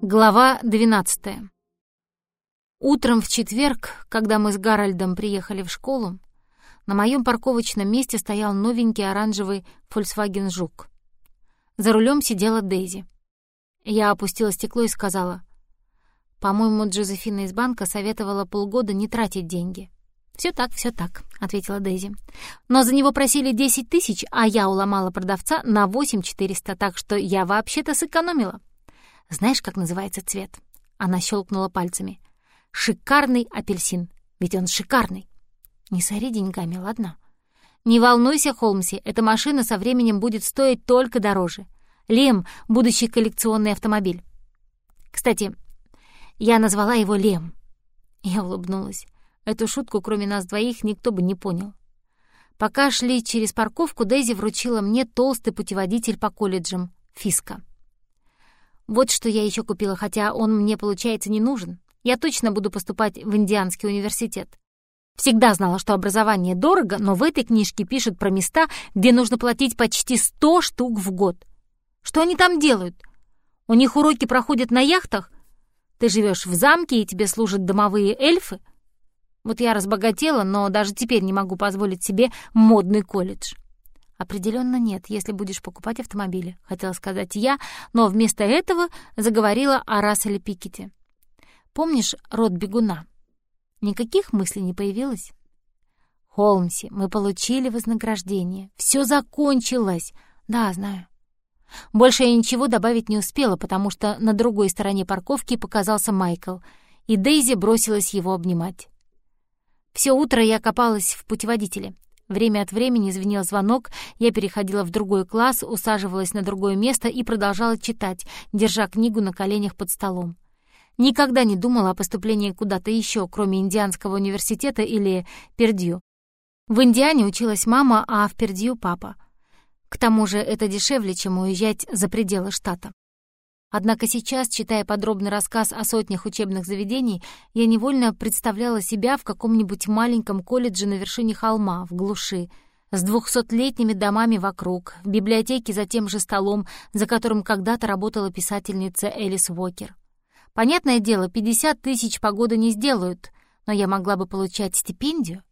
Глава 12. Утром в четверг, когда мы с Гарольдом приехали в школу, на моем парковочном месте стоял новенький оранжевый Volkswagen Жук. За рулем сидела Дейзи. Я опустила стекло и сказала, «По-моему, Джозефина из банка советовала полгода не тратить деньги». «Всё так, всё так», — ответила Дейзи. «Но за него просили 10 тысяч, а я уломала продавца на 8 400, так что я вообще-то сэкономила». Знаешь, как называется цвет?» Она щелкнула пальцами. «Шикарный апельсин. Ведь он шикарный». «Не сори деньгами, ладно?» «Не волнуйся, Холмси, эта машина со временем будет стоить только дороже. Лем — будущий коллекционный автомобиль. Кстати, я назвала его Лем». Я улыбнулась. Эту шутку, кроме нас двоих, никто бы не понял. Пока шли через парковку, Дейзи вручила мне толстый путеводитель по колледжам — Фиска. Вот что я еще купила, хотя он мне, получается, не нужен. Я точно буду поступать в Индианский университет. Всегда знала, что образование дорого, но в этой книжке пишут про места, где нужно платить почти 100 штук в год. Что они там делают? У них уроки проходят на яхтах? Ты живешь в замке, и тебе служат домовые эльфы? Вот я разбогатела, но даже теперь не могу позволить себе модный колледж. «Определенно нет, если будешь покупать автомобили», — хотела сказать я, но вместо этого заговорила о Расселе Пикете. «Помнишь род бегуна? Никаких мыслей не появилось?» «Холмси, мы получили вознаграждение. Все закончилось!» «Да, знаю». Больше я ничего добавить не успела, потому что на другой стороне парковки показался Майкл, и Дейзи бросилась его обнимать. Все утро я копалась в путеводителе — Время от времени звенел звонок, я переходила в другой класс, усаживалась на другое место и продолжала читать, держа книгу на коленях под столом. Никогда не думала о поступлении куда-то еще, кроме Индианского университета или Пердью. В Индиане училась мама, а в Пердью — папа. К тому же это дешевле, чем уезжать за пределы штата. Однако сейчас, читая подробный рассказ о сотнях учебных заведений, я невольно представляла себя в каком-нибудь маленьком колледже на вершине холма, в глуши, с двухсотлетними домами вокруг, в библиотеке за тем же столом, за которым когда-то работала писательница Элис Уокер. Понятное дело, 50 тысяч погоды не сделают, но я могла бы получать стипендию.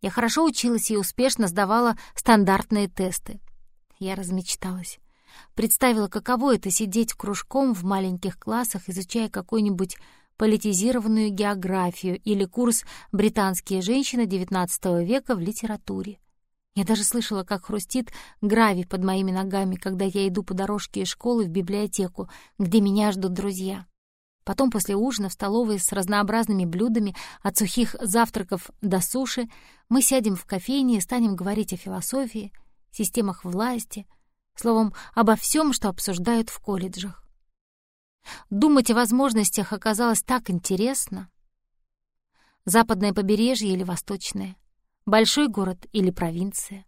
Я хорошо училась и успешно сдавала стандартные тесты. Я размечталась. Представила, каково это сидеть кружком в маленьких классах, изучая какую-нибудь политизированную географию или курс «Британские женщины XIX века в литературе». Я даже слышала, как хрустит гравий под моими ногами, когда я иду по дорожке из школы в библиотеку, где меня ждут друзья. Потом после ужина в столовой с разнообразными блюдами, от сухих завтраков до суши, мы сядем в кофейне и станем говорить о философии, системах власти — Словом, обо всем, что обсуждают в колледжах. Думать о возможностях оказалось так интересно. Западное побережье или восточное? Большой город или провинция?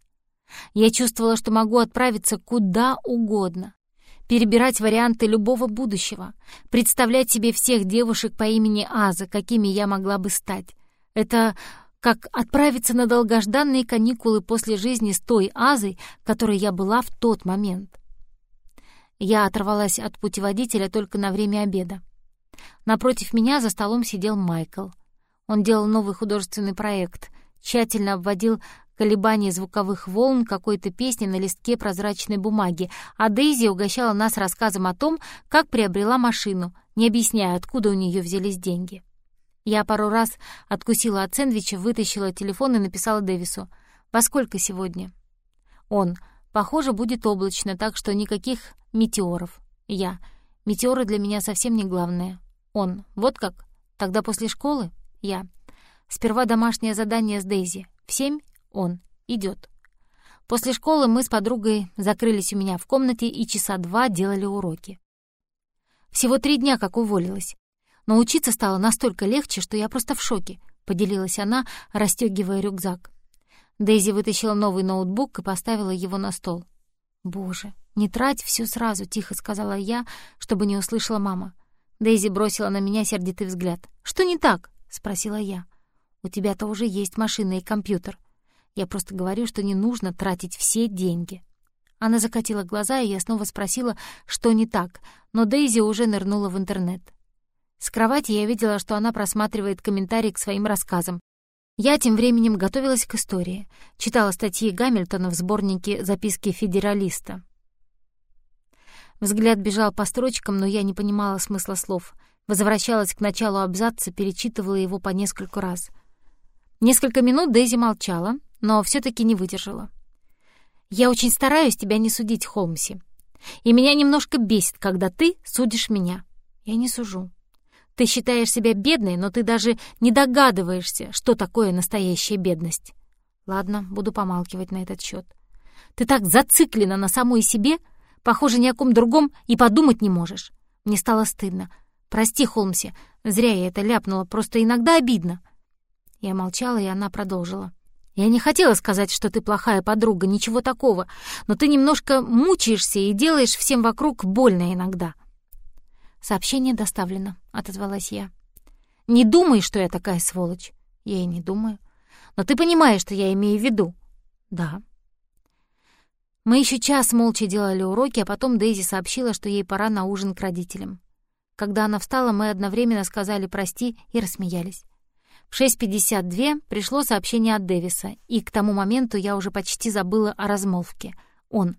Я чувствовала, что могу отправиться куда угодно, перебирать варианты любого будущего, представлять себе всех девушек по имени Аза, какими я могла бы стать. Это как отправиться на долгожданные каникулы после жизни с той Азой, которой я была в тот момент. Я оторвалась от путеводителя только на время обеда. Напротив меня за столом сидел Майкл. Он делал новый художественный проект, тщательно обводил колебания звуковых волн какой-то песни на листке прозрачной бумаги, а Дейзи угощала нас рассказом о том, как приобрела машину, не объясняя, откуда у нее взялись деньги. Я пару раз откусила от сэндвича, вытащила телефон и написала Дэвису. «Во сколько сегодня?» Он. «Похоже, будет облачно, так что никаких метеоров». Я. «Метеоры для меня совсем не главное». Он. «Вот как? Тогда после школы?» Я. «Сперва домашнее задание с Дейзи. В семь?» Он. «Идёт». После школы мы с подругой закрылись у меня в комнате и часа два делали уроки. Всего три дня, как уволилась. Но учиться стало настолько легче, что я просто в шоке», — поделилась она, расстегивая рюкзак. Дейзи вытащила новый ноутбук и поставила его на стол. «Боже, не трать все сразу», — тихо сказала я, чтобы не услышала мама. Дейзи бросила на меня сердитый взгляд. «Что не так?» — спросила я. «У тебя-то уже есть машина и компьютер. Я просто говорю, что не нужно тратить все деньги». Она закатила глаза, и я снова спросила, что не так, но Дейзи уже нырнула в интернет. С кровати я видела, что она просматривает комментарии к своим рассказам. Я тем временем готовилась к истории, читала статьи Гамильтона в сборнике «Записки федералиста». Взгляд бежал по строчкам, но я не понимала смысла слов. Возвращалась к началу абзаца, перечитывала его по нескольку раз. Несколько минут Дейзи молчала, но все таки не выдержала. «Я очень стараюсь тебя не судить, Холмси. И меня немножко бесит, когда ты судишь меня. Я не сужу. Ты считаешь себя бедной, но ты даже не догадываешься, что такое настоящая бедность. Ладно, буду помалкивать на этот счет. Ты так зациклена на самой себе, похоже, ни о ком другом и подумать не можешь. Мне стало стыдно. Прости, Холмси, зря я это ляпнула, просто иногда обидно. Я молчала, и она продолжила. Я не хотела сказать, что ты плохая подруга, ничего такого, но ты немножко мучаешься и делаешь всем вокруг больно иногда. «Сообщение доставлено», — отозвалась я. «Не думай, что я такая сволочь». «Я и не думаю. Но ты понимаешь, что я имею в виду?» «Да». Мы еще час молча делали уроки, а потом Дейзи сообщила, что ей пора на ужин к родителям. Когда она встала, мы одновременно сказали «прости» и рассмеялись. В 6.52 пришло сообщение от Дэвиса, и к тому моменту я уже почти забыла о размолвке. Он.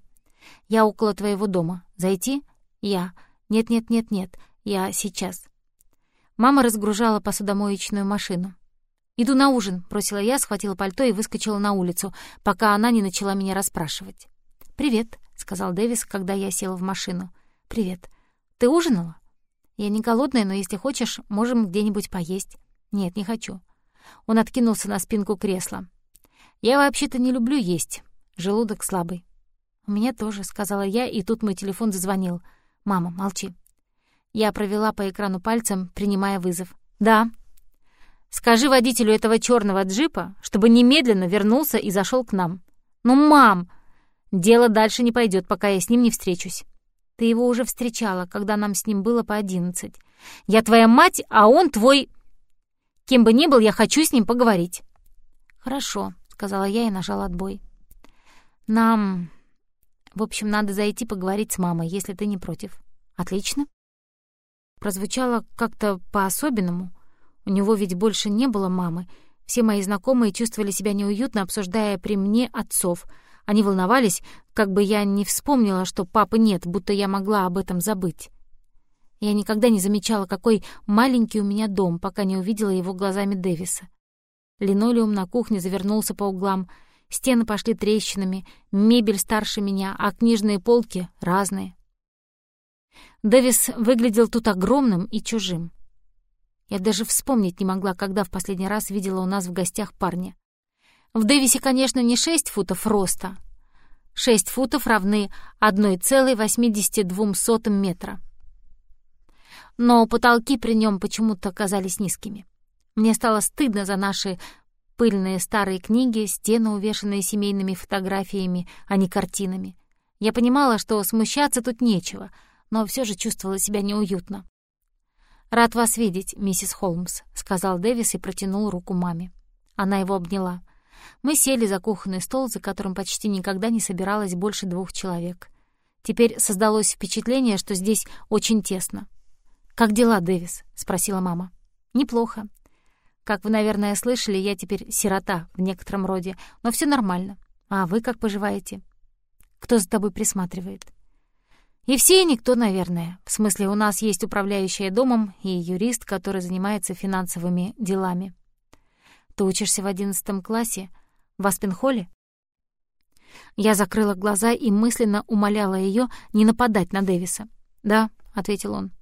«Я около твоего дома. Зайти?» «Я. «Нет-нет-нет-нет, я сейчас». Мама разгружала посудомоечную машину. «Иду на ужин», — бросила я, схватила пальто и выскочила на улицу, пока она не начала меня расспрашивать. «Привет», — сказал Дэвис, когда я села в машину. «Привет. Ты ужинала?» «Я не голодная, но если хочешь, можем где-нибудь поесть». «Нет, не хочу». Он откинулся на спинку кресла. «Я вообще-то не люблю есть. Желудок слабый». «У меня тоже», — сказала я, и тут мой телефон зазвонил — «Мама, молчи». Я провела по экрану пальцем, принимая вызов. «Да». «Скажи водителю этого черного джипа, чтобы немедленно вернулся и зашел к нам». «Ну, мам!» «Дело дальше не пойдет, пока я с ним не встречусь». «Ты его уже встречала, когда нам с ним было по одиннадцать. Я твоя мать, а он твой...» «Кем бы ни был, я хочу с ним поговорить». «Хорошо», — сказала я и нажала отбой. «Нам в общем, надо зайти поговорить с мамой, если ты не против. Отлично. Прозвучало как-то по-особенному. У него ведь больше не было мамы. Все мои знакомые чувствовали себя неуютно, обсуждая при мне отцов. Они волновались, как бы я не вспомнила, что папы нет, будто я могла об этом забыть. Я никогда не замечала, какой маленький у меня дом, пока не увидела его глазами Дэвиса. Линолеум на кухне завернулся по углам — Стены пошли трещинами, мебель старше меня, а книжные полки разные. Дэвис выглядел тут огромным и чужим. Я даже вспомнить не могла, когда в последний раз видела у нас в гостях парня. В Дэвисе, конечно, не шесть футов роста. Шесть футов равны 1,82 метра. Но потолки при нем почему-то казались низкими. Мне стало стыдно за наши Пыльные старые книги, стены, увешанные семейными фотографиями, а не картинами. Я понимала, что смущаться тут нечего, но все же чувствовала себя неуютно. «Рад вас видеть, миссис Холмс», — сказал Дэвис и протянул руку маме. Она его обняла. Мы сели за кухонный стол, за которым почти никогда не собиралось больше двух человек. Теперь создалось впечатление, что здесь очень тесно. «Как дела, Дэвис?» — спросила мама. «Неплохо. Как вы, наверное, слышали, я теперь сирота в некотором роде, но все нормально. А вы как поживаете? Кто за тобой присматривает? И все, и никто, наверное. В смысле, у нас есть управляющая домом и юрист, который занимается финансовыми делами. Ты учишься в одиннадцатом классе? В Аспенхолле? Я закрыла глаза и мысленно умоляла ее не нападать на Дэвиса. «Да», — ответил он.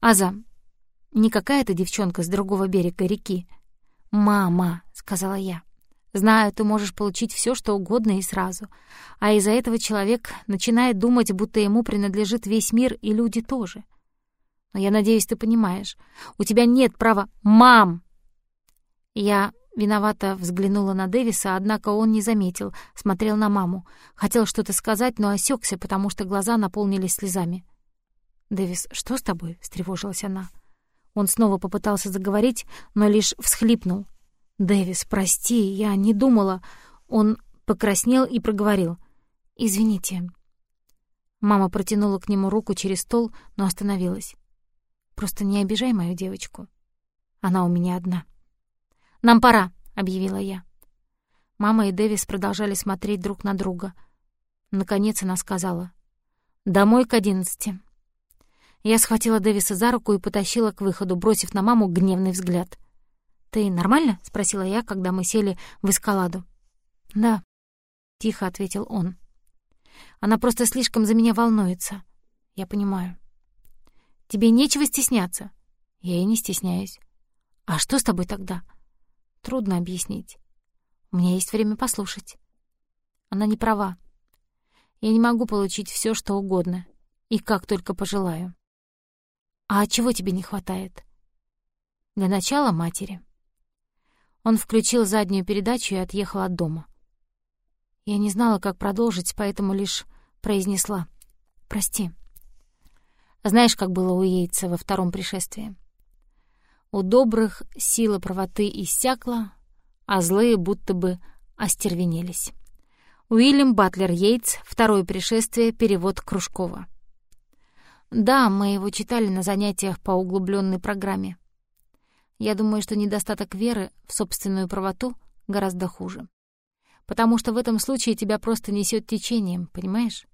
«Аза, не какая-то девчонка с другого берега реки. «Мама», — сказала я, — «знаю, ты можешь получить все, что угодно и сразу. А из-за этого человек начинает думать, будто ему принадлежит весь мир и люди тоже. Но я надеюсь, ты понимаешь. У тебя нет права... Мам!» Я виновато взглянула на Дэвиса, однако он не заметил, смотрел на маму. Хотел что-то сказать, но осекся, потому что глаза наполнились слезами. «Дэвис, что с тобой?» — встревожилась она. Он снова попытался заговорить, но лишь всхлипнул. «Дэвис, прости, я не думала...» Он покраснел и проговорил. «Извините». Мама протянула к нему руку через стол, но остановилась. «Просто не обижай мою девочку. Она у меня одна». «Нам пора», — объявила я. Мама и Дэвис продолжали смотреть друг на друга. Наконец она сказала. «Домой к одиннадцати». Я схватила Дэвиса за руку и потащила к выходу, бросив на маму гневный взгляд. «Ты нормально?» — спросила я, когда мы сели в эскаладу. «Да», — тихо ответил он. «Она просто слишком за меня волнуется. Я понимаю». «Тебе нечего стесняться». «Я и не стесняюсь». «А что с тобой тогда?» «Трудно объяснить. У меня есть время послушать». Она не права. Я не могу получить все, что угодно, и как только пожелаю. «А чего тебе не хватает?» «Для начала матери». Он включил заднюю передачу и отъехал от дома. Я не знала, как продолжить, поэтому лишь произнесла «Прости». Знаешь, как было у Йейтса во втором пришествии? У добрых сила правоты иссякла, а злые будто бы остервенелись. Уильям Батлер Йейтс «Второе пришествие», перевод Кружкова. Да, мы его читали на занятиях по углубленной программе. Я думаю, что недостаток веры в собственную правоту гораздо хуже. Потому что в этом случае тебя просто несет течением, понимаешь?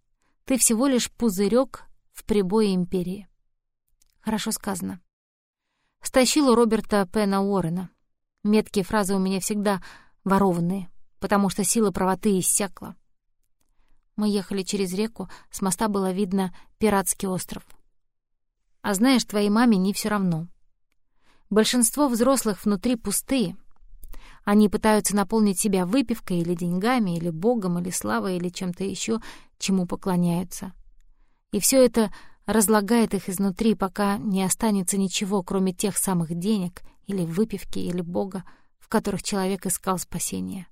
Ты всего лишь пузырек в прибое империи. Хорошо сказано. Стащил у Роберта Пена Уоррена. Меткие фразы у меня всегда ворованные, потому что сила правоты иссякла. Мы ехали через реку, с моста было видно пиратский остров. А знаешь, твоей маме не все равно. Большинство взрослых внутри пустые. Они пытаются наполнить себя выпивкой или деньгами, или богом, или славой, или чем-то еще, чему поклоняются. И все это разлагает их изнутри, пока не останется ничего, кроме тех самых денег, или выпивки, или бога, в которых человек искал спасения.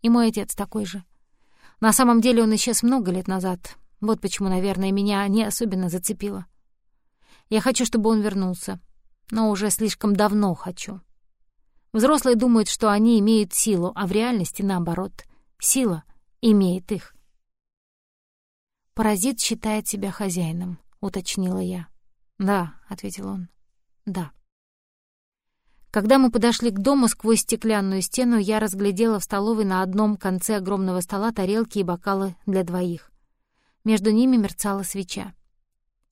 И мой отец такой же. На самом деле он исчез много лет назад. Вот почему, наверное, меня не особенно зацепило. Я хочу, чтобы он вернулся. Но уже слишком давно хочу. Взрослые думают, что они имеют силу, а в реальности наоборот. Сила имеет их. «Паразит считает себя хозяином», — уточнила я. «Да», — ответил он. «Да». Когда мы подошли к дому сквозь стеклянную стену, я разглядела в столовой на одном конце огромного стола тарелки и бокалы для двоих. Между ними мерцала свеча.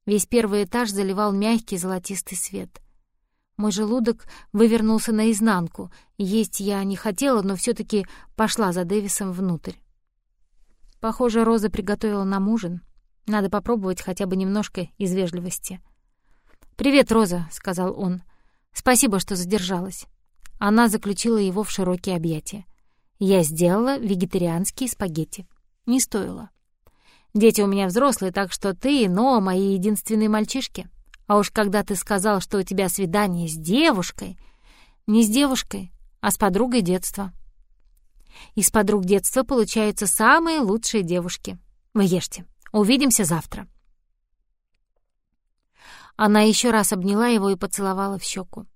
Весь первый этаж заливал мягкий золотистый свет. Мой желудок вывернулся наизнанку. Есть я не хотела, но все таки пошла за Дэвисом внутрь. Похоже, Роза приготовила нам ужин. Надо попробовать хотя бы немножко из вежливости. «Привет, Роза», — сказал он. Спасибо, что задержалась. Она заключила его в широкие объятия. Я сделала вегетарианские спагетти. Не стоило. Дети у меня взрослые, так что ты и Ноа мои единственные мальчишки. А уж когда ты сказал, что у тебя свидание с девушкой... Не с девушкой, а с подругой детства. Из подруг детства получаются самые лучшие девушки. Вы ешьте. Увидимся завтра. Она еще раз обняла его и поцеловала в щеку.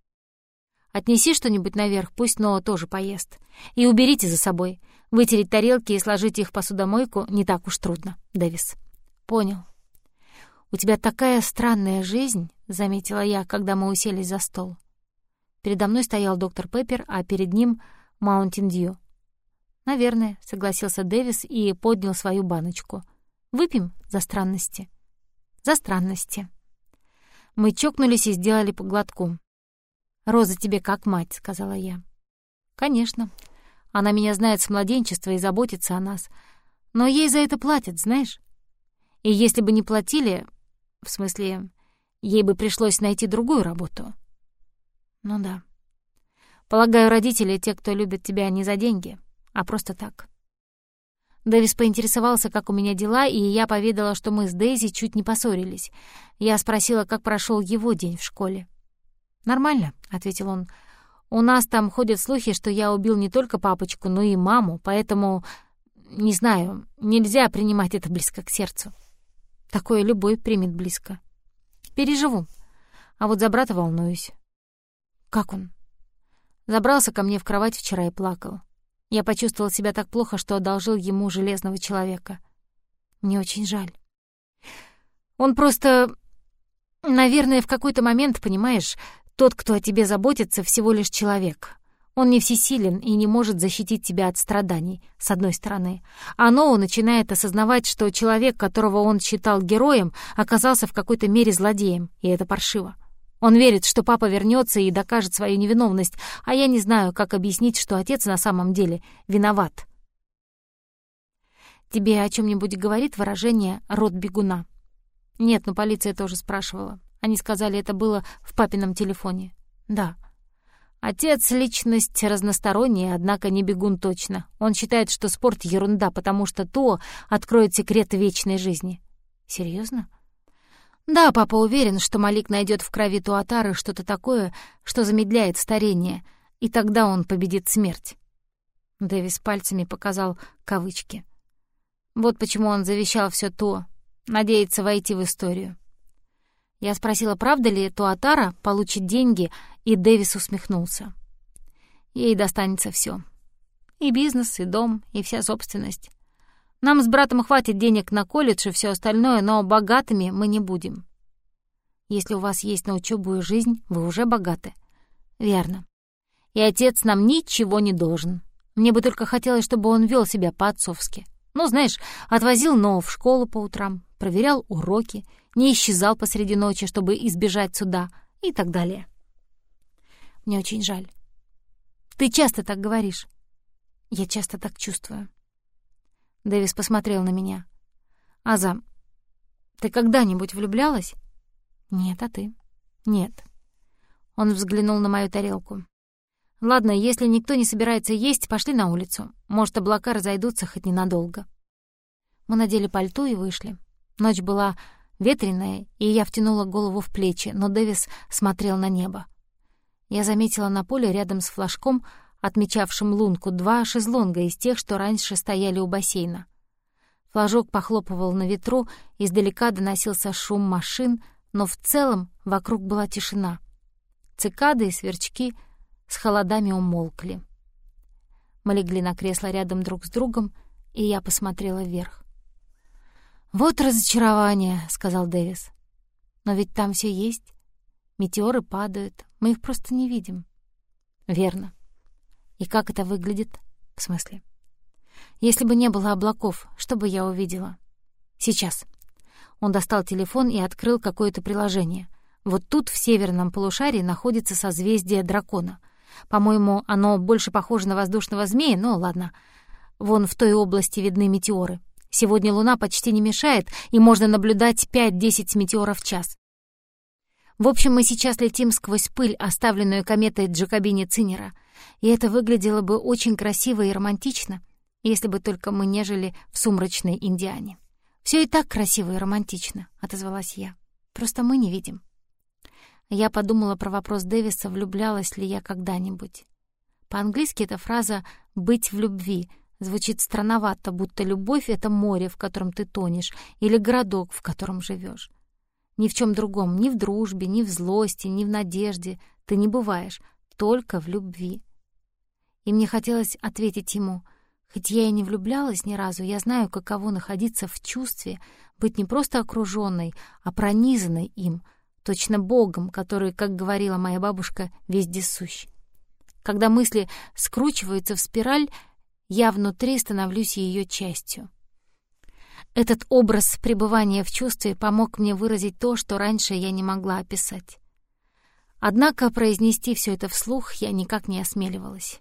«Отнеси что-нибудь наверх, пусть Ноа тоже поест. И уберите за собой. Вытереть тарелки и сложить их в посудомойку не так уж трудно, Дэвис». «Понял». «У тебя такая странная жизнь», — заметила я, когда мы уселись за стол. Передо мной стоял доктор Пеппер, а перед ним — Маунтин Дью. «Наверное», — согласился Дэвис и поднял свою баночку. «Выпьем за странности». «За странности». Мы чокнулись и сделали по глотку. «Роза тебе как мать», — сказала я. «Конечно. Она меня знает с младенчества и заботится о нас. Но ей за это платят, знаешь? И если бы не платили... В смысле, ей бы пришлось найти другую работу». «Ну да. Полагаю, родители — те, кто любит тебя не за деньги, а просто так». Дэвис поинтересовался, как у меня дела, и я поведала, что мы с Дейзи чуть не поссорились. Я спросила, как прошел его день в школе. «Нормально», — ответил он. «У нас там ходят слухи, что я убил не только папочку, но и маму, поэтому, не знаю, нельзя принимать это близко к сердцу. Такое любой примет близко. Переживу. А вот за брата волнуюсь». «Как он?» Забрался ко мне в кровать вчера и плакал. Я почувствовал себя так плохо, что одолжил ему железного человека. Мне очень жаль. Он просто... Наверное, в какой-то момент, понимаешь, тот, кто о тебе заботится, всего лишь человек. Он не всесилен и не может защитить тебя от страданий, с одной стороны. А Ноу начинает осознавать, что человек, которого он считал героем, оказался в какой-то мере злодеем, и это паршиво. Он верит, что папа вернется и докажет свою невиновность, а я не знаю, как объяснить, что отец на самом деле виноват. Тебе о чем нибудь говорит выражение «род бегуна»? Нет, но полиция тоже спрашивала. Они сказали, это было в папином телефоне. Да. Отец — личность разносторонняя, однако не бегун точно. Он считает, что спорт — ерунда, потому что то откроет секрет вечной жизни. Серьезно? Да, папа уверен, что Малик найдет в крови Туатары что-то такое, что замедляет старение, и тогда он победит смерть. Дэвис пальцами показал кавычки. Вот почему он завещал все то, надеется войти в историю. Я спросила, правда ли Туатара получит деньги, и Дэвис усмехнулся. Ей достанется все: И бизнес, и дом, и вся собственность. Нам с братом хватит денег на колледж и все остальное, но богатыми мы не будем. Если у вас есть на учебу и жизнь, вы уже богаты. Верно. И отец нам ничего не должен. Мне бы только хотелось, чтобы он вел себя по-отцовски. Ну, знаешь, отвозил Ноу в школу по утрам, проверял уроки, не исчезал посреди ночи, чтобы избежать суда и так далее. Мне очень жаль. Ты часто так говоришь. Я часто так чувствую. Дэвис посмотрел на меня. Аза, ты когда-нибудь влюблялась? Нет, а ты? Нет. Он взглянул на мою тарелку. Ладно, если никто не собирается есть, пошли на улицу. Может, облака разойдутся хоть ненадолго. Мы надели пальто и вышли. Ночь была ветреная, и я втянула голову в плечи, но Дэвис смотрел на небо. Я заметила на поле рядом с флажком, отмечавшим лунку, два шезлонга из тех, что раньше стояли у бассейна. Флажок похлопывал на ветру, издалека доносился шум машин, но в целом вокруг была тишина. Цикады и сверчки с холодами умолкли. Мы легли на кресло рядом друг с другом, и я посмотрела вверх. «Вот разочарование», — сказал Дэвис. «Но ведь там все есть. Метеоры падают, мы их просто не видим». «Верно. И как это выглядит?» «В смысле?» «Если бы не было облаков, что бы я увидела?» «Сейчас». Он достал телефон и открыл какое-то приложение. Вот тут, в северном полушарии, находится созвездие дракона. По-моему, оно больше похоже на воздушного змея, но ладно. Вон в той области видны метеоры. Сегодня луна почти не мешает, и можно наблюдать 5-10 метеоров в час. В общем, мы сейчас летим сквозь пыль, оставленную кометой Джакобини Цинера, и это выглядело бы очень красиво и романтично, если бы только мы не жили в сумрачной Индиане. Все и так красиво и романтично», — отозвалась я. «Просто мы не видим». Я подумала про вопрос Дэвиса, влюблялась ли я когда-нибудь. По-английски эта фраза «быть в любви», Звучит странновато, будто любовь — это море, в котором ты тонешь, или городок, в котором живешь. Ни в чем другом, ни в дружбе, ни в злости, ни в надежде ты не бываешь, только в любви. И мне хотелось ответить ему, хоть я и не влюблялась ни разу, я знаю, каково находиться в чувстве, быть не просто окруженной, а пронизанной им, точно Богом, который, как говорила моя бабушка, везде сущ. Когда мысли скручиваются в спираль, я внутри становлюсь ее частью. Этот образ пребывания в чувстве помог мне выразить то, что раньше я не могла описать. Однако произнести все это вслух я никак не осмеливалась.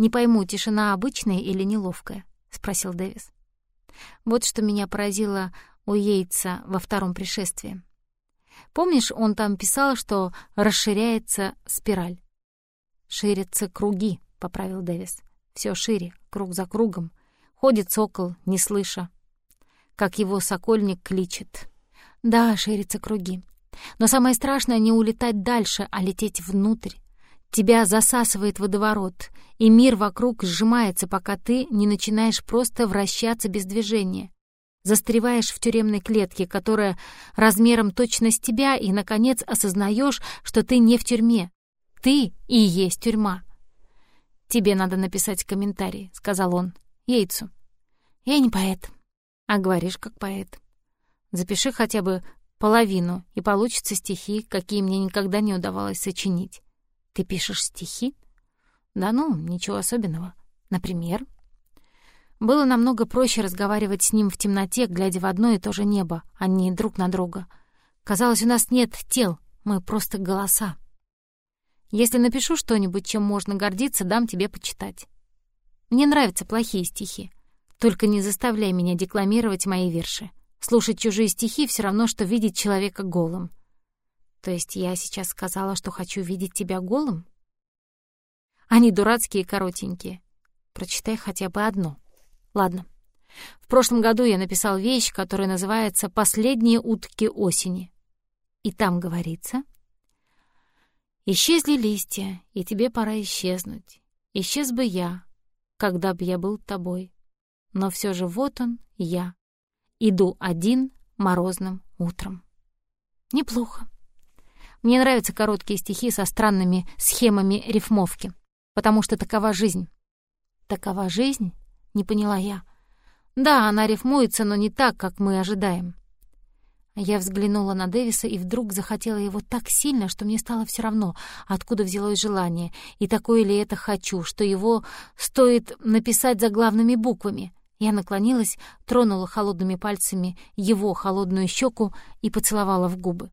«Не пойму, тишина обычная или неловкая?» — спросил Дэвис. Вот что меня поразило у Йейтса во втором пришествии. Помнишь, он там писал, что расширяется спираль? Ширятся круги, — поправил Дэвис. Все шире, круг за кругом. Ходит сокол, не слыша. Как его сокольник кличет. Да, ширятся круги. Но самое страшное — не улетать дальше, а лететь внутрь. Тебя засасывает водоворот, и мир вокруг сжимается, пока ты не начинаешь просто вращаться без движения. Застреваешь в тюремной клетке, которая размером точно с тебя, и, наконец, осознаешь, что ты не в тюрьме. Ты и есть тюрьма. «Тебе надо написать комментарий», — сказал он. «Яйцу». Я не поэт, а говоришь как поэт. Запиши хотя бы половину, и получатся стихи, какие мне никогда не удавалось сочинить. Ты пишешь стихи? Да ну, ничего особенного. Например? Было намного проще разговаривать с ним в темноте, глядя в одно и то же небо, а не друг на друга. Казалось, у нас нет тел, мы просто голоса. Если напишу что-нибудь, чем можно гордиться, дам тебе почитать. Мне нравятся плохие стихи. Только не заставляй меня декламировать мои верши. Слушать чужие стихи все равно, что видеть человека голым. То есть я сейчас сказала, что хочу видеть тебя голым? Они дурацкие и коротенькие. Прочитай хотя бы одно. Ладно. В прошлом году я написал вещь, которая называется «Последние утки осени». И там говорится «Исчезли листья, и тебе пора исчезнуть. Исчез бы я, когда бы я был тобой. Но все же вот он, я. Иду один морозным утром». Неплохо. Мне нравятся короткие стихи со странными схемами рифмовки, потому что такова жизнь. Такова жизнь? Не поняла я. Да, она рифмуется, но не так, как мы ожидаем. Я взглянула на Дэвиса и вдруг захотела его так сильно, что мне стало все равно, откуда взялось желание, и такое ли это хочу, что его стоит написать заглавными буквами. Я наклонилась, тронула холодными пальцами его холодную щеку и поцеловала в губы.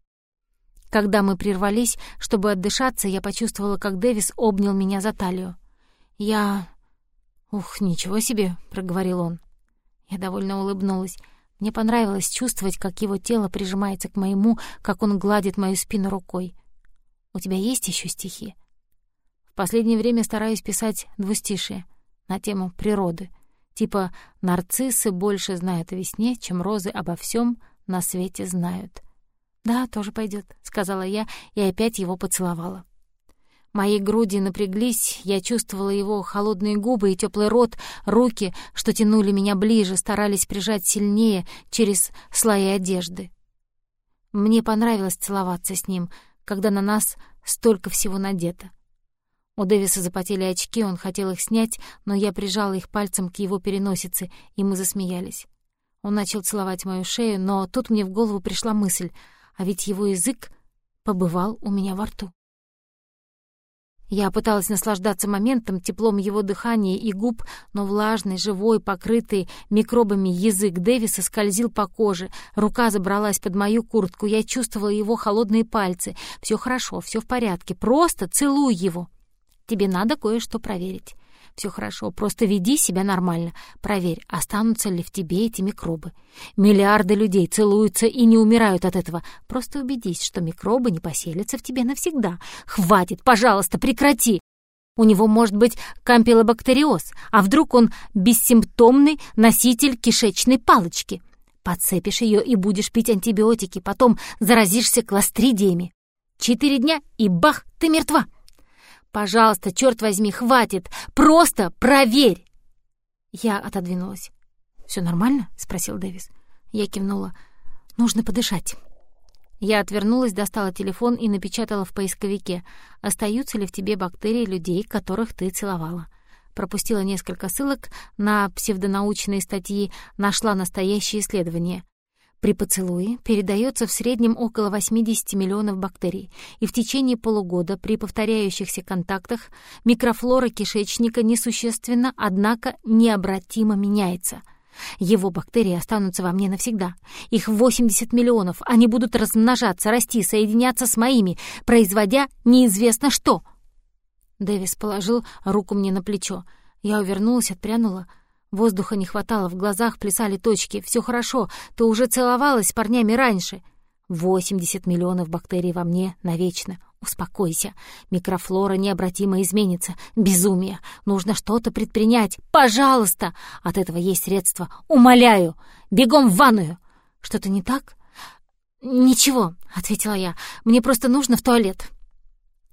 Когда мы прервались, чтобы отдышаться, я почувствовала, как Дэвис обнял меня за талию. Я «Ух, ничего себе!» — проговорил он. Я довольно улыбнулась. Мне понравилось чувствовать, как его тело прижимается к моему, как он гладит мою спину рукой. «У тебя есть еще стихи?» В последнее время стараюсь писать двустишие на тему природы. Типа «Нарциссы больше знают о весне, чем розы обо всем на свете знают». «Да, тоже пойдет, сказала я и опять его поцеловала. Мои груди напряглись, я чувствовала его холодные губы и теплый рот, руки, что тянули меня ближе, старались прижать сильнее через слои одежды. Мне понравилось целоваться с ним, когда на нас столько всего надето. У Дэвиса запотели очки, он хотел их снять, но я прижала их пальцем к его переносице, и мы засмеялись. Он начал целовать мою шею, но тут мне в голову пришла мысль, а ведь его язык побывал у меня во рту. Я пыталась наслаждаться моментом, теплом его дыхания и губ, но влажный, живой, покрытый микробами язык Дэвиса скользил по коже, рука забралась под мою куртку, я чувствовала его холодные пальцы. Все хорошо, все в порядке, просто целуй его. Тебе надо кое-что проверить. Все хорошо, просто веди себя нормально. Проверь, останутся ли в тебе эти микробы. Миллиарды людей целуются и не умирают от этого. Просто убедись, что микробы не поселятся в тебе навсегда. Хватит, пожалуйста, прекрати. У него может быть кампилобактериоз, а вдруг он бессимптомный носитель кишечной палочки. Подцепишь ее и будешь пить антибиотики, потом заразишься кластридиями. Четыре дня и бах, ты мертва. Пожалуйста, черт возьми, хватит! Просто проверь!» Я отодвинулась. «Все нормально?» — спросил Дэвис. Я кивнула. «Нужно подышать». Я отвернулась, достала телефон и напечатала в поисковике, остаются ли в тебе бактерии людей, которых ты целовала. Пропустила несколько ссылок на псевдонаучные статьи, нашла настоящие исследования. При поцелуе передается в среднем около 80 миллионов бактерий, и в течение полугода при повторяющихся контактах микрофлора кишечника несущественно, однако необратимо меняется. Его бактерии останутся во мне навсегда. Их 80 миллионов, они будут размножаться, расти, соединяться с моими, производя неизвестно что. Дэвис положил руку мне на плечо. Я увернулась, отпрянула — Воздуха не хватало, в глазах плясали точки. Все хорошо, ты уже целовалась с парнями раньше. Восемьдесят миллионов бактерий во мне навечно. Успокойся. Микрофлора необратимо изменится. Безумие. Нужно что-то предпринять. Пожалуйста! От этого есть средства. Умоляю! Бегом в ванную! Что-то не так? «Ничего», — ответила я. «Мне просто нужно в туалет».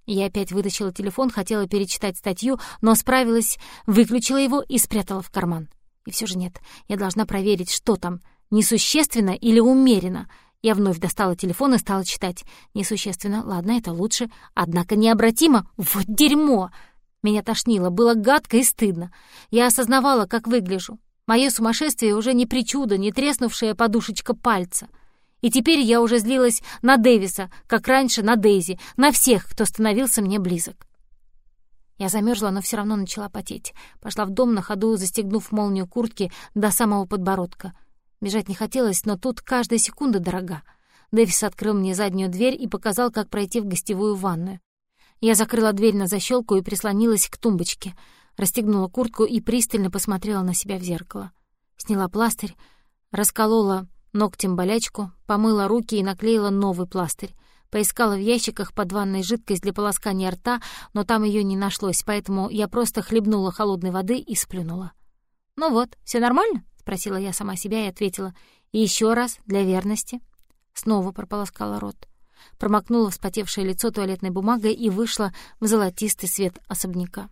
Я опять вытащила телефон, хотела перечитать статью, но справилась, выключила его и спрятала в карман. И все же нет, я должна проверить, что там, несущественно или умеренно. Я вновь достала телефон и стала читать. Несущественно, ладно, это лучше, однако необратимо. Вот дерьмо! Меня тошнило, было гадко и стыдно. Я осознавала, как выгляжу. Мое сумасшествие уже не причуда, не треснувшая подушечка пальца. И теперь я уже злилась на Дэвиса, как раньше на Дейзи, на всех, кто становился мне близок. Я замерзла, но все равно начала потеть. Пошла в дом на ходу, застегнув молнию куртки до самого подбородка. Бежать не хотелось, но тут каждая секунда дорога. Дэвис открыл мне заднюю дверь и показал, как пройти в гостевую ванную. Я закрыла дверь на защелку и прислонилась к тумбочке, расстегнула куртку и пристально посмотрела на себя в зеркало. Сняла пластырь, расколола ногтем болячку, помыла руки и наклеила новый пластырь. Поискала в ящиках под ванной жидкость для полоскания рта, но там ее не нашлось, поэтому я просто хлебнула холодной воды и сплюнула. «Ну вот, все нормально?» — спросила я сама себя и ответила. «И еще раз, для верности». Снова прополоскала рот. Промокнула вспотевшее лицо туалетной бумагой и вышла в золотистый свет особняка.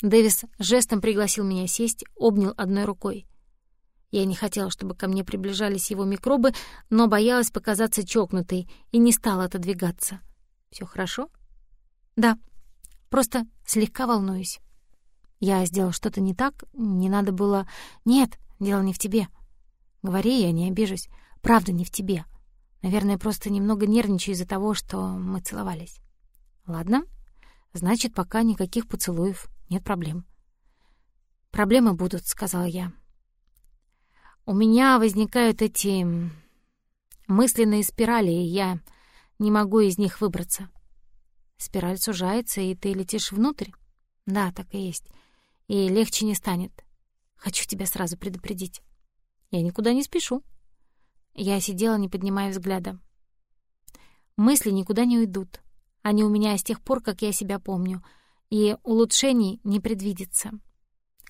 Дэвис жестом пригласил меня сесть, обнял одной рукой. Я не хотела, чтобы ко мне приближались его микробы, но боялась показаться чокнутой и не стала отодвигаться. Все хорошо?» «Да, просто слегка волнуюсь». «Я сделал что-то не так? Не надо было...» «Нет, дело не в тебе». «Говори, я не обижусь. Правда, не в тебе. Наверное, просто немного нервничаю из-за того, что мы целовались». «Ладно, значит, пока никаких поцелуев, нет проблем». «Проблемы будут», — сказала я. У меня возникают эти мысленные спирали, и я не могу из них выбраться. Спираль сужается, и ты летишь внутрь? Да, так и есть. И легче не станет. Хочу тебя сразу предупредить. Я никуда не спешу. Я сидела, не поднимая взгляда. Мысли никуда не уйдут. Они у меня с тех пор, как я себя помню, и улучшений не предвидится.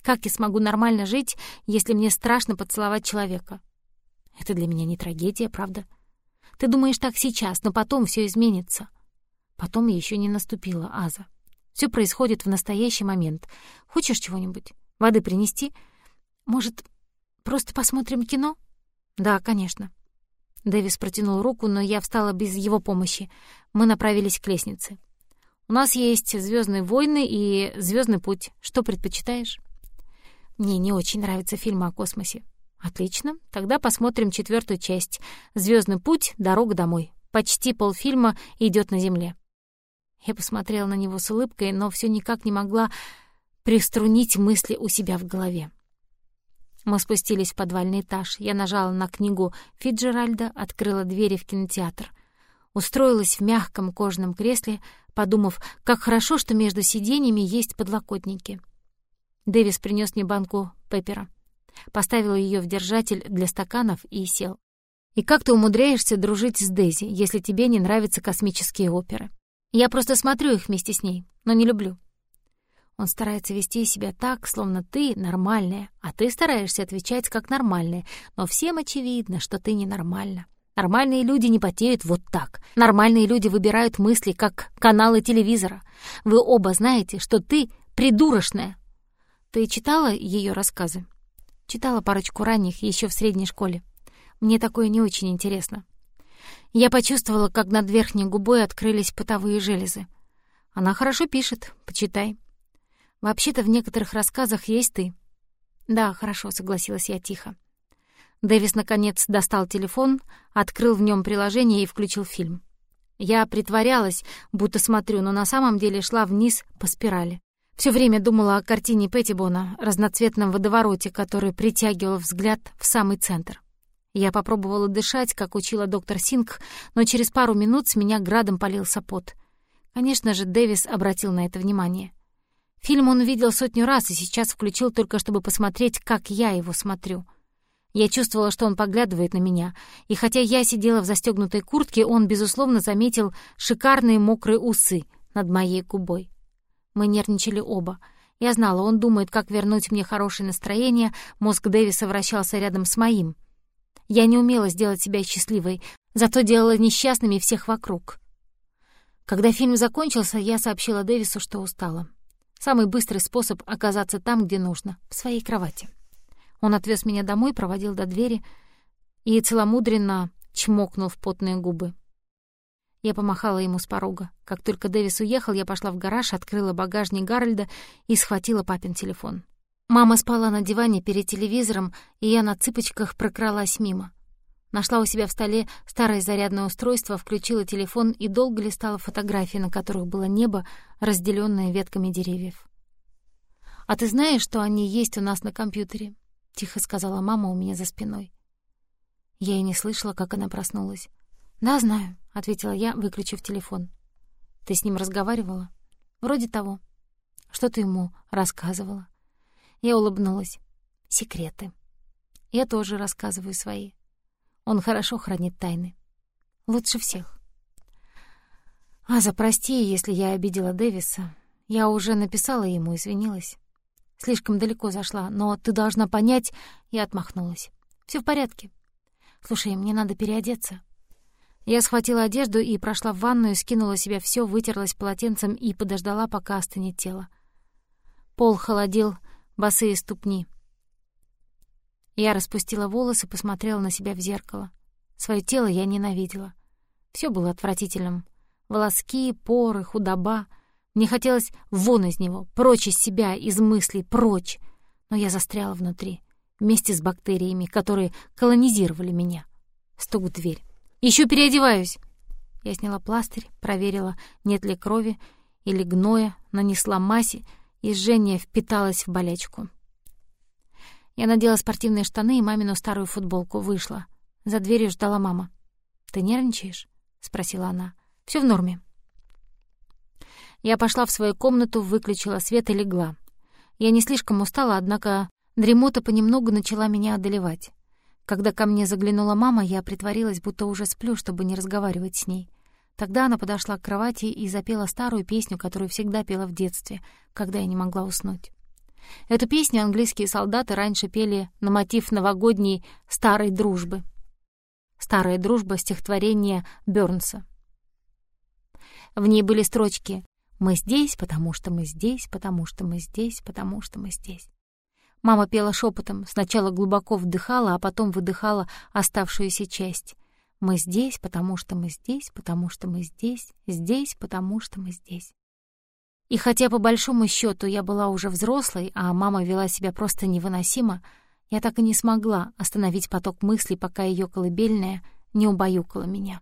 Как я смогу нормально жить, если мне страшно поцеловать человека? Это для меня не трагедия, правда? Ты думаешь так сейчас, но потом все изменится. Потом еще не наступила, Аза. Все происходит в настоящий момент. Хочешь чего-нибудь? Воды принести? Может, просто посмотрим кино? Да, конечно. Дэвис протянул руку, но я встала без его помощи. Мы направились к лестнице. У нас есть «Звездные войны» и «Звездный путь». Что предпочитаешь? Мне не очень нравятся фильмы о космосе. Отлично, тогда посмотрим четвертую часть. Звездный путь. Дорога домой. Почти полфильма идет на Земле. Я посмотрела на него с улыбкой, но все никак не могла приструнить мысли у себя в голове. Мы спустились в подвальный этаж. Я нажала на книгу Фиджеральда, открыла двери в кинотеатр. Устроилась в мягком кожаном кресле, подумав, как хорошо, что между сиденьями есть подлокотники — Дэвис принес мне банку пеппера. Поставил ее в держатель для стаканов и сел. «И как ты умудряешься дружить с Дейзи, если тебе не нравятся космические оперы? Я просто смотрю их вместе с ней, но не люблю». Он старается вести себя так, словно ты нормальная, а ты стараешься отвечать как нормальная, но всем очевидно, что ты ненормальна. Нормальные люди не потеют вот так. Нормальные люди выбирают мысли, как каналы телевизора. Вы оба знаете, что ты придурочная, ты читала ее рассказы? Читала парочку ранних еще в средней школе. Мне такое не очень интересно. Я почувствовала, как над верхней губой открылись потовые железы. Она хорошо пишет, почитай. Вообще-то в некоторых рассказах есть ты. Да, хорошо, согласилась я тихо. Дэвис, наконец, достал телефон, открыл в нем приложение и включил фильм. Я притворялась, будто смотрю, но на самом деле шла вниз по спирали. Все время думала о картине Петтибона, разноцветном водовороте, который притягивал взгляд в самый центр. Я попробовала дышать, как учила доктор Синг, но через пару минут с меня градом полился пот. Конечно же, Дэвис обратил на это внимание. Фильм он видел сотню раз и сейчас включил только, чтобы посмотреть, как я его смотрю. Я чувствовала, что он поглядывает на меня, и хотя я сидела в застегнутой куртке, он, безусловно, заметил шикарные мокрые усы над моей губой. Мы нервничали оба. Я знала, он думает, как вернуть мне хорошее настроение, мозг Дэвиса вращался рядом с моим. Я не умела сделать себя счастливой, зато делала несчастными всех вокруг. Когда фильм закончился, я сообщила Дэвису, что устала. Самый быстрый способ оказаться там, где нужно, в своей кровати. Он отвез меня домой, проводил до двери и целомудренно чмокнул в потные губы. Я помахала ему с порога. Как только Дэвис уехал, я пошла в гараж, открыла багажник Гарольда и схватила папин телефон. Мама спала на диване перед телевизором, и я на цыпочках прокралась мимо. Нашла у себя в столе старое зарядное устройство, включила телефон и долго листала фотографии, на которых было небо, разделенное ветками деревьев. «А ты знаешь, что они есть у нас на компьютере?» — тихо сказала мама у меня за спиной. Я и не слышала, как она проснулась. «Да, знаю», — ответила я, выключив телефон. «Ты с ним разговаривала?» «Вроде того». «Что ты ему рассказывала?» Я улыбнулась. «Секреты. Я тоже рассказываю свои. Он хорошо хранит тайны. Лучше всех». «Аза, прости, если я обидела Дэвиса. Я уже написала ему, извинилась. Слишком далеко зашла, но ты должна понять...» Я отмахнулась. Все в порядке. Слушай, мне надо переодеться». Я схватила одежду и прошла в ванную, скинула себя все, вытерлась полотенцем и подождала, пока остынет тело. Пол холодил босые ступни. Я распустила волосы, посмотрела на себя в зеркало. Своё тело я ненавидела. Все было отвратительным. Волоски, поры, худоба. Мне хотелось вон из него, прочь из себя, из мыслей, прочь. Но я застряла внутри, вместе с бактериями, которые колонизировали меня. Стук в дверь. «Ещё переодеваюсь!» Я сняла пластырь, проверила, нет ли крови или гноя, нанесла мазь, и жжение впиталось в болячку. Я надела спортивные штаны и мамину старую футболку, вышла. За дверью ждала мама. «Ты нервничаешь?» — спросила она. Все в норме». Я пошла в свою комнату, выключила свет и легла. Я не слишком устала, однако дремота понемногу начала меня одолевать. Когда ко мне заглянула мама, я притворилась, будто уже сплю, чтобы не разговаривать с ней. Тогда она подошла к кровати и запела старую песню, которую всегда пела в детстве, когда я не могла уснуть. Эту песню английские солдаты раньше пели на мотив новогодней «Старой дружбы». «Старая дружба» — стихотворение Бёрнса. В ней были строчки мы здесь, потому что мы здесь, потому что мы здесь, потому что мы здесь. Мама пела шепотом, сначала глубоко вдыхала, а потом выдыхала оставшуюся часть. Мы здесь, потому что мы здесь, потому что мы здесь, здесь, потому что мы здесь. И хотя по большому счету я была уже взрослой, а мама вела себя просто невыносимо, я так и не смогла остановить поток мыслей, пока ее колыбельная не убаюкала меня.